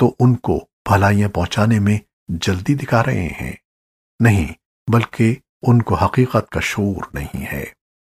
तो उनको भलाइयाँ पहुँचाने में जल्दी दिखा रहे हैं। नहीं, बल्कि उनको हकीकत का शूर नहीं है।